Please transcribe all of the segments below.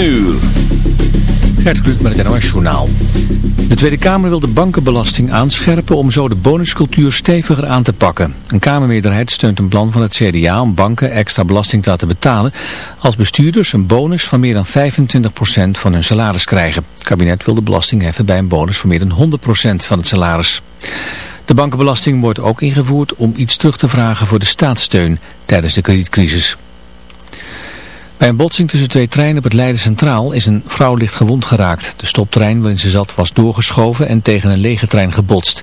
uur. Gert Kluk met het NOS Journaal. De Tweede Kamer wil de bankenbelasting aanscherpen om zo de bonuscultuur steviger aan te pakken. Een Kamermeerderheid steunt een plan van het CDA om banken extra belasting te laten betalen als bestuurders een bonus van meer dan 25% van hun salaris krijgen. Het kabinet wil de belasting heffen bij een bonus van meer dan 100% van het salaris. De bankenbelasting wordt ook ingevoerd om iets terug te vragen voor de staatssteun tijdens de kredietcrisis. Bij een botsing tussen twee treinen op het Leiden Centraal is een vrouw licht gewond geraakt. De stoptrein waarin ze zat was doorgeschoven en tegen een lege trein gebotst.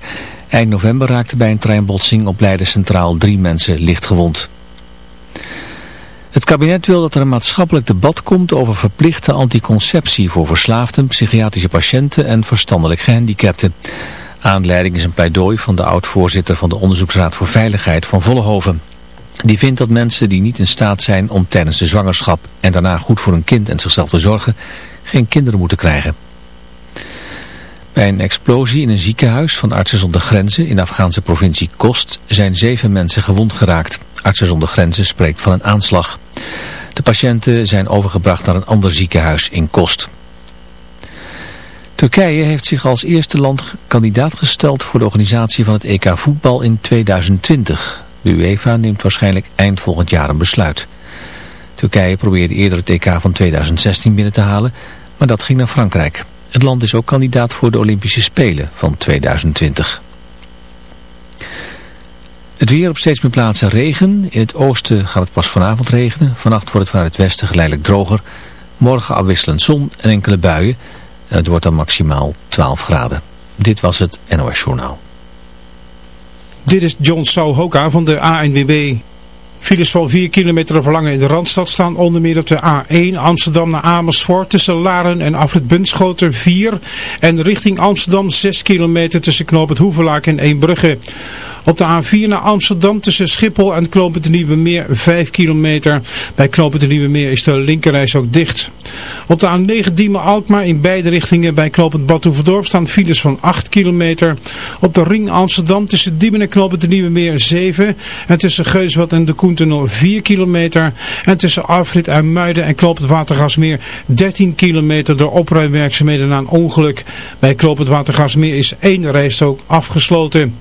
Eind november raakten bij een treinbotsing op Leiden Centraal drie mensen licht gewond. Het kabinet wil dat er een maatschappelijk debat komt over verplichte anticonceptie voor verslaafden, psychiatrische patiënten en verstandelijk gehandicapten. Aanleiding is een pleidooi van de oud-voorzitter van de Onderzoeksraad voor Veiligheid van Vollenhoven. Die vindt dat mensen die niet in staat zijn om tijdens de zwangerschap en daarna goed voor een kind en zichzelf te zorgen, geen kinderen moeten krijgen. Bij een explosie in een ziekenhuis van Artsen zonder Grenzen in de Afghaanse provincie Kost zijn zeven mensen gewond geraakt. Artsen zonder Grenzen spreekt van een aanslag. De patiënten zijn overgebracht naar een ander ziekenhuis in Kost. Turkije heeft zich als eerste land kandidaat gesteld voor de organisatie van het EK voetbal in 2020. De UEFA neemt waarschijnlijk eind volgend jaar een besluit. Turkije probeerde eerder het EK van 2016 binnen te halen, maar dat ging naar Frankrijk. Het land is ook kandidaat voor de Olympische Spelen van 2020. Het weer op steeds meer plaatsen regen. In het oosten gaat het pas vanavond regenen. Vannacht wordt het vanuit het westen geleidelijk droger. Morgen afwisselend zon en enkele buien. En het wordt dan maximaal 12 graden. Dit was het NOS Journaal. Dit is John Souhoka van de ANWB. Files van 4 kilometer verlangen in de Randstad staan onder meer op de A1 Amsterdam naar Amersfoort tussen Laren en Afrit Bunschoten 4 en richting Amsterdam 6 kilometer tussen Knoop het Hoevelaak en Eembrugge. Op de A4 naar Amsterdam tussen Schiphol en Knoop het Nieuwe Meer 5 kilometer. Bij Knoop het Nieuwe Meer is de linkerreis ook dicht. Op de A9 Diemen Alkmaar in beide richtingen bij Knoop het Badhoevedorp staan files van 8 kilometer. Op de ring Amsterdam tussen Diemen en Knoop het Nieuwe Meer 7 en tussen Geuswad en de Koen Koentunnel 4 kilometer. En tussen Afrit en Muiden en Kloop het Watergasmeer 13 kilometer door opruimwerkzaamheden na een ongeluk. Bij Kloop het Watergasmeer is één rijstrook afgesloten.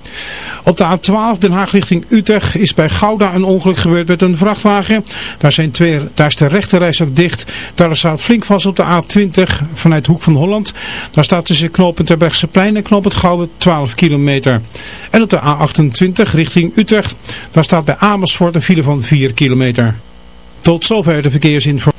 Op de A12 Den Haag richting Utrecht is bij Gouda een ongeluk gebeurd met een vrachtwagen. Daar, zijn twee, daar is de rechte ook dicht. Daar staat flink vast op de A20 vanuit Hoek van Holland. Daar staat tussen knooppunt plein en knooppunt Gouwen 12 kilometer. En op de A28 richting Utrecht. Daar staat bij Amersfoort een file van 4 kilometer. Tot zover de verkeersinformatie.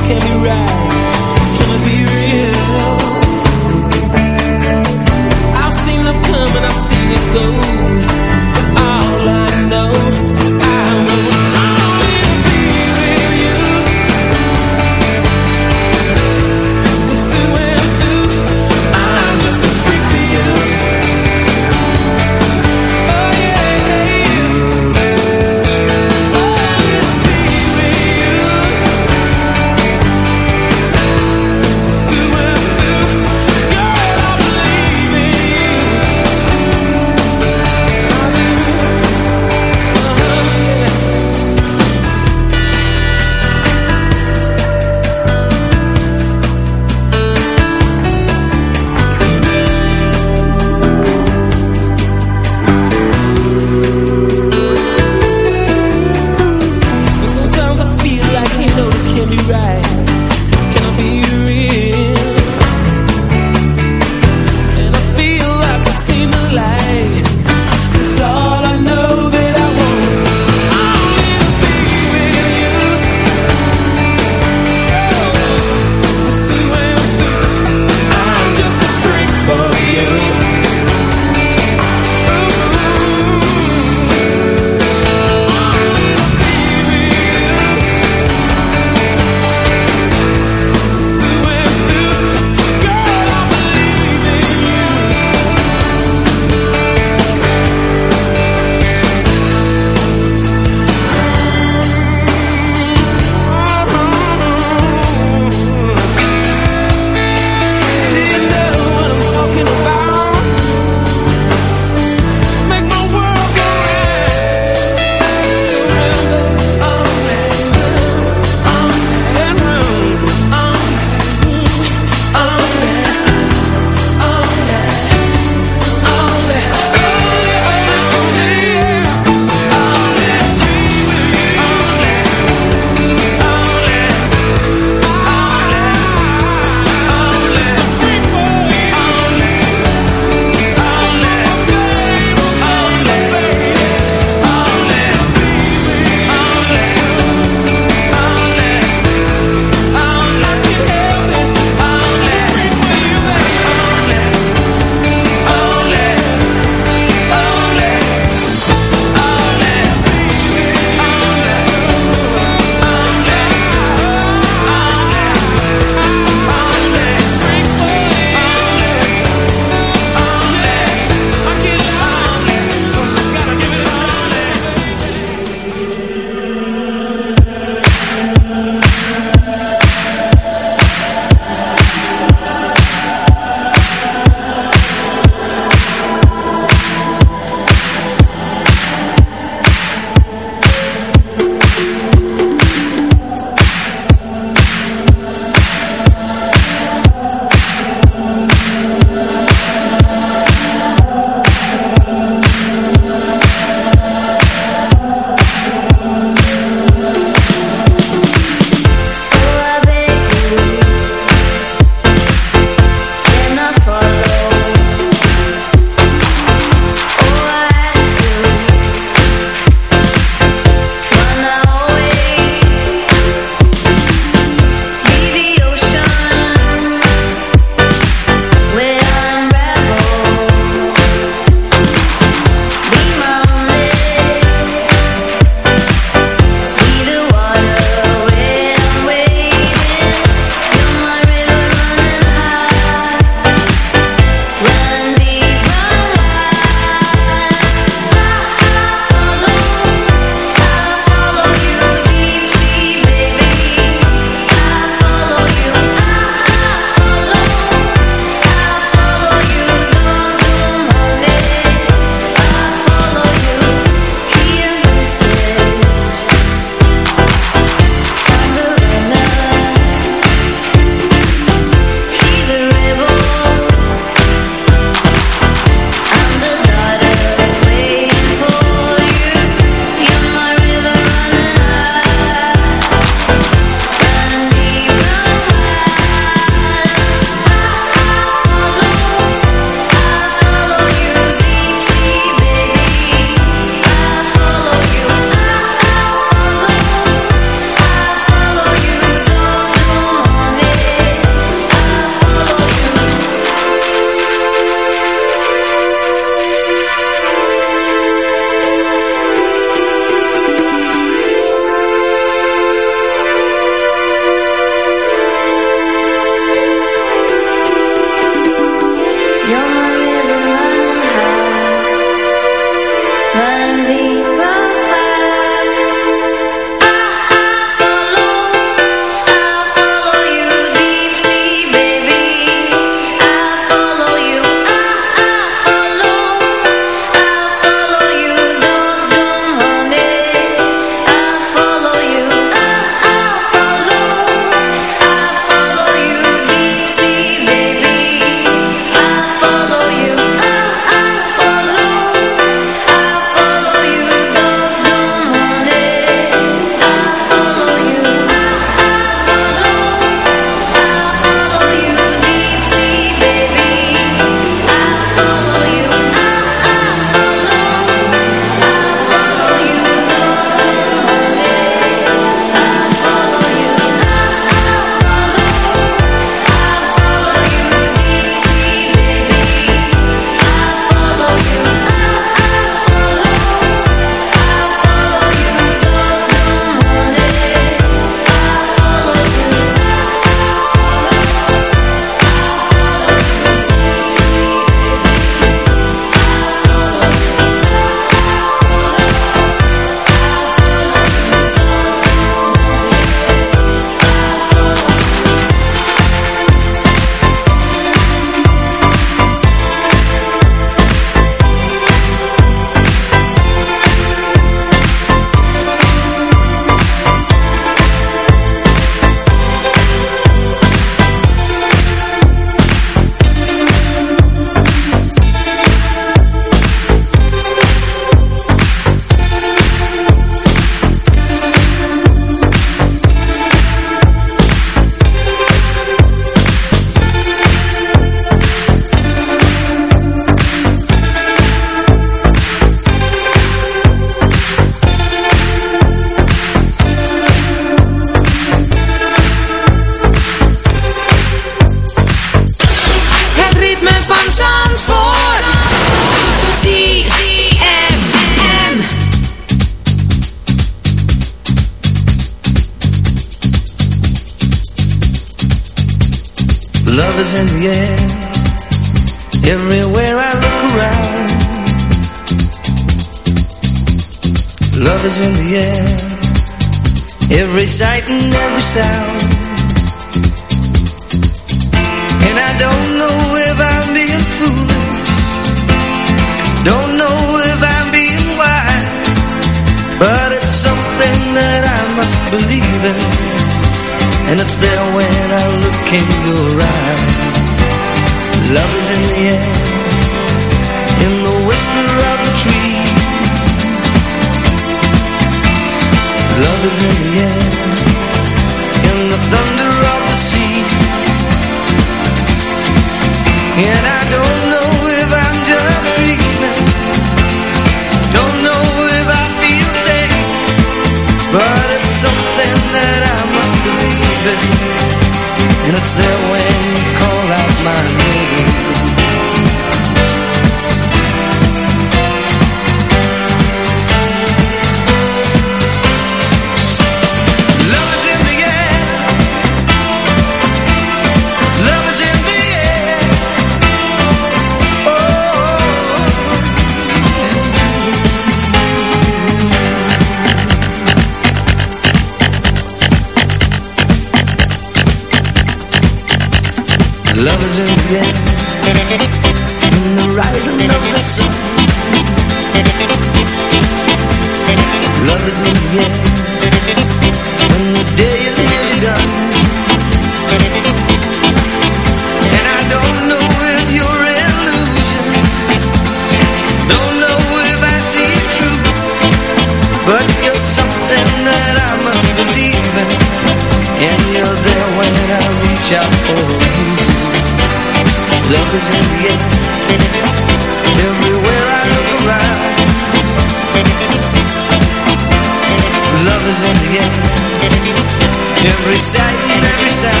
Every sight and every sound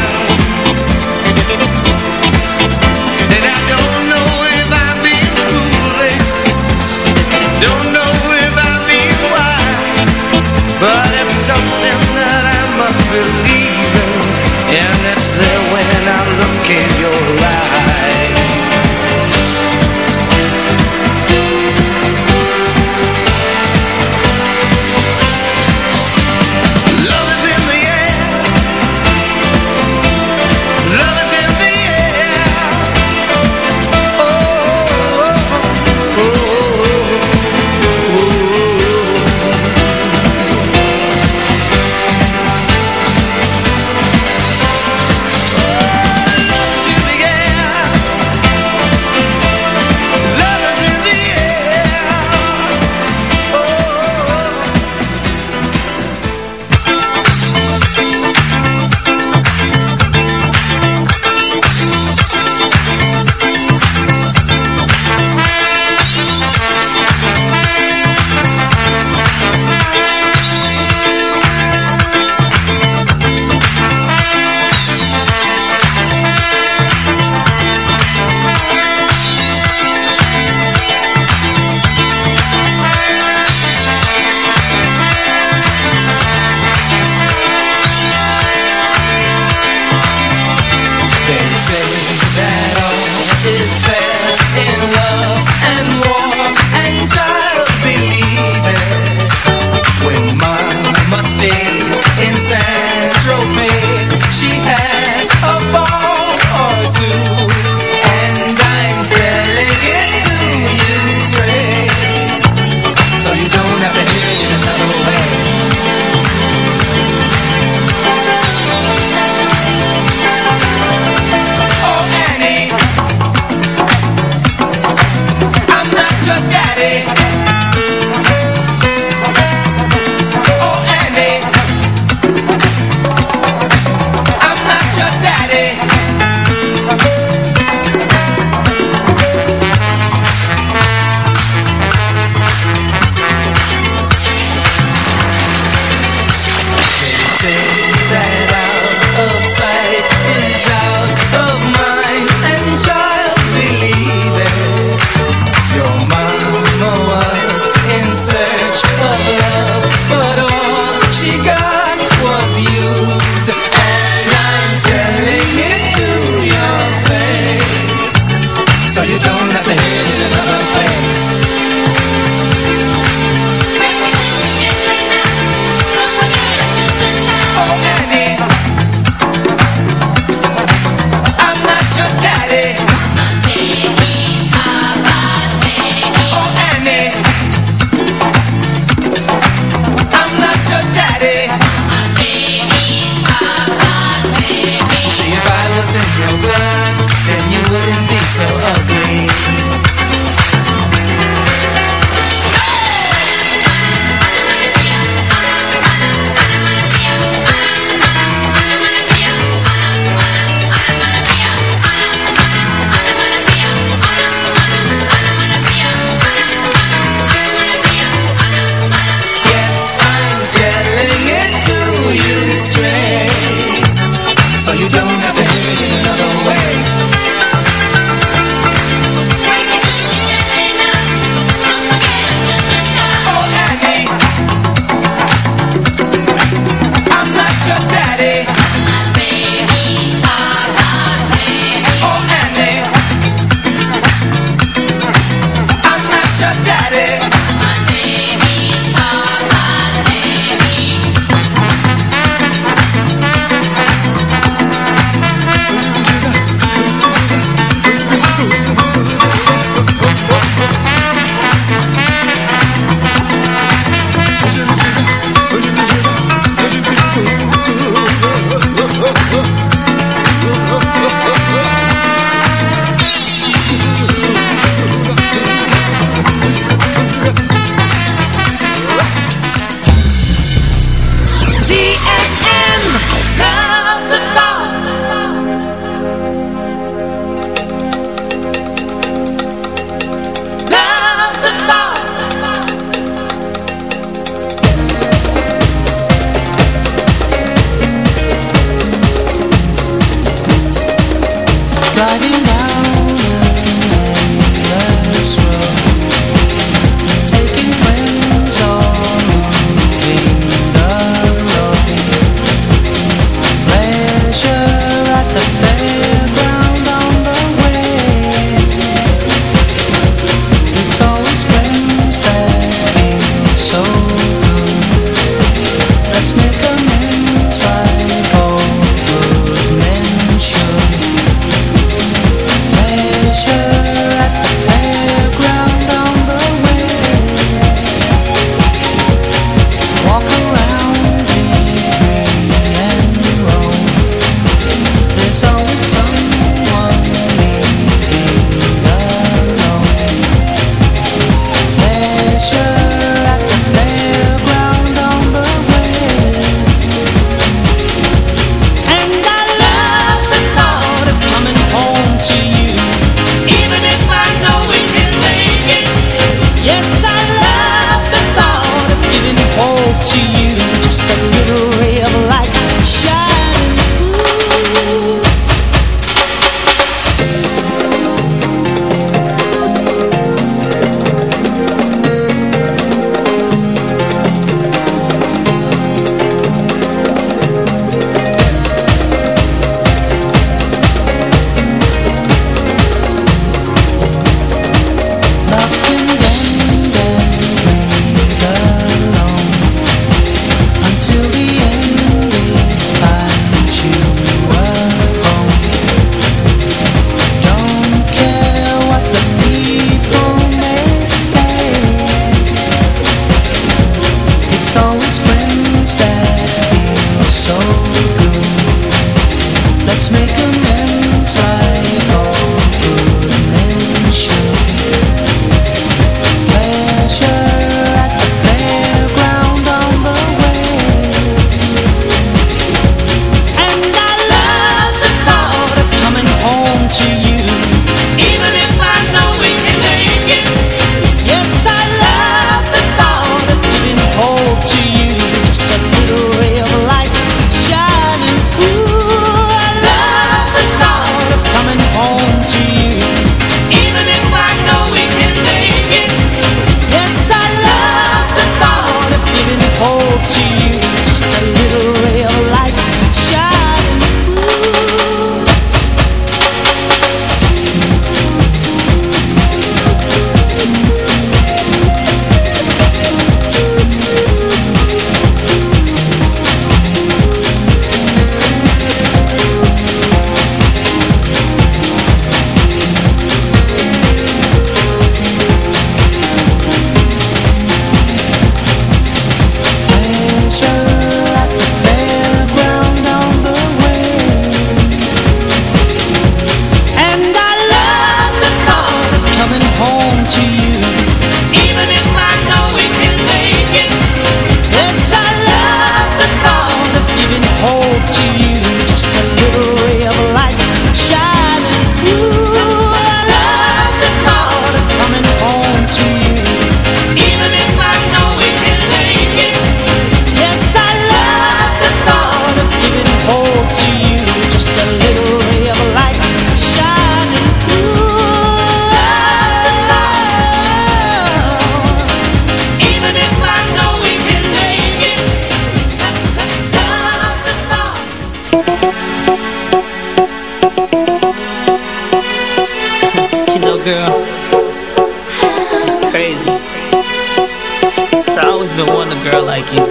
like you.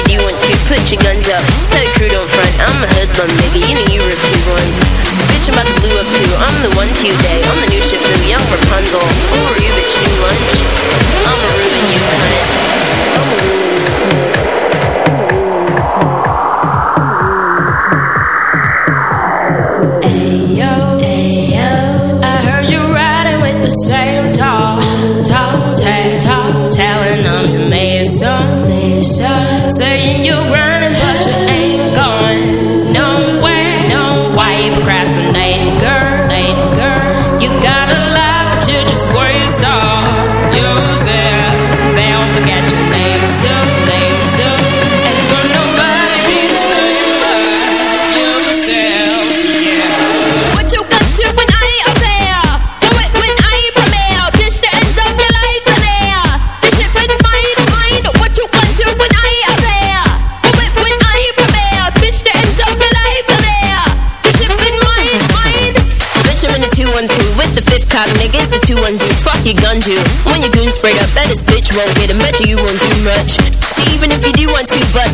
put your guns up Tell your crew don't front, I'm a hoodlum, nigga. You know you were two ones Bitch, I'm about to blue up too. I'm the one today, I'm the new ship from young Rapunzel. Who are you, bitch, new lunch? I'ma ruin you, cunt Ayo,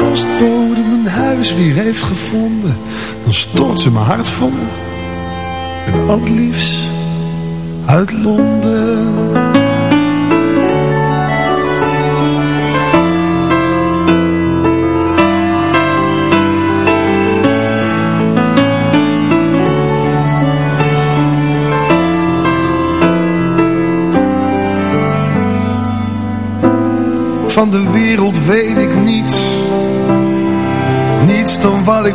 Mijn huis weer heeft gevonden, dan stort ze mijn hart vol. Met al uit Londen.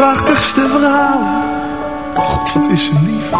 Prachtigste verhalen. God, wat is ze lief.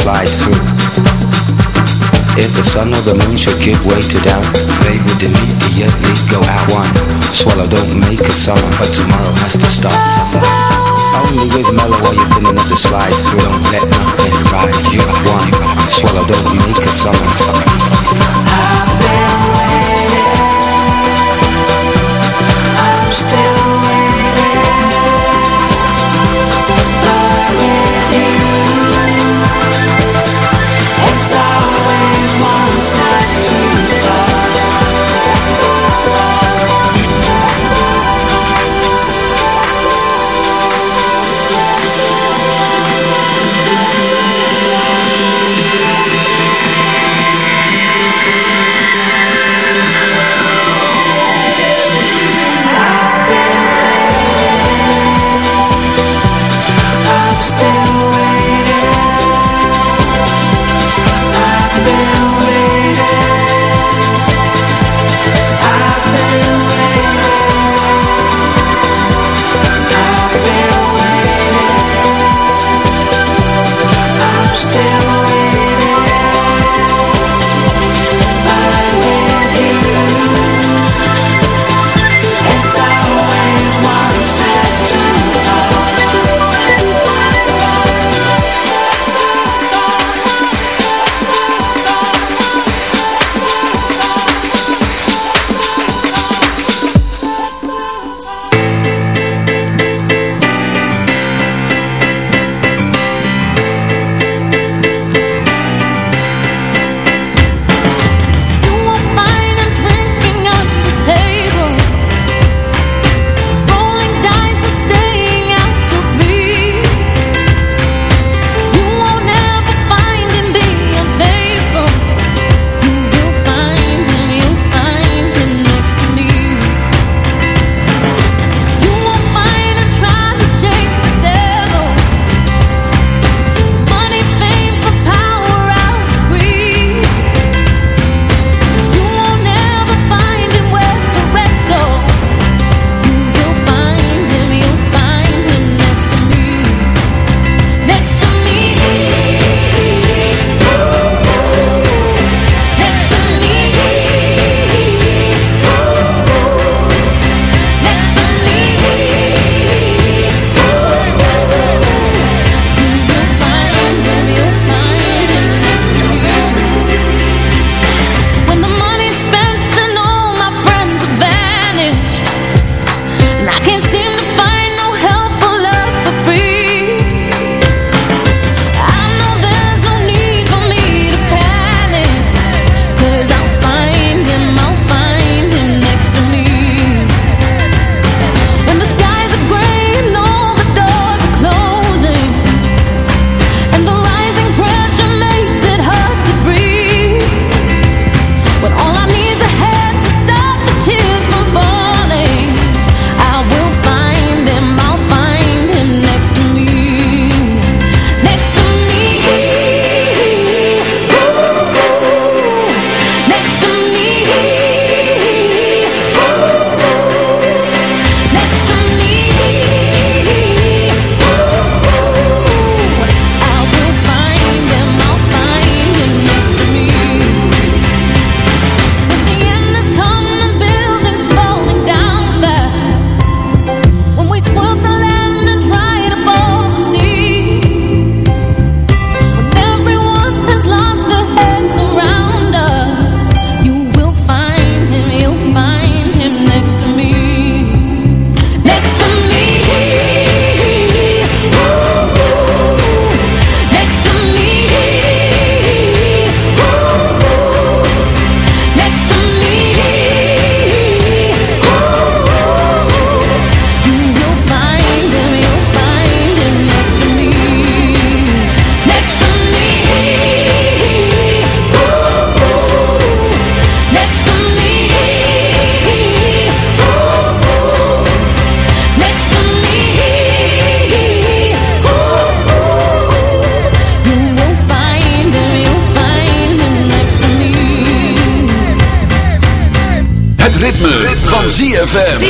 Slide through. If the sun or the moon should give way to doubt, they would immediately go out one. Swallow don't make a summer, but tomorrow has to start summer. Only with mellow are you thin enough to slide through. Don't let nothing ride you one. Swallow don't make a summer. ZFM.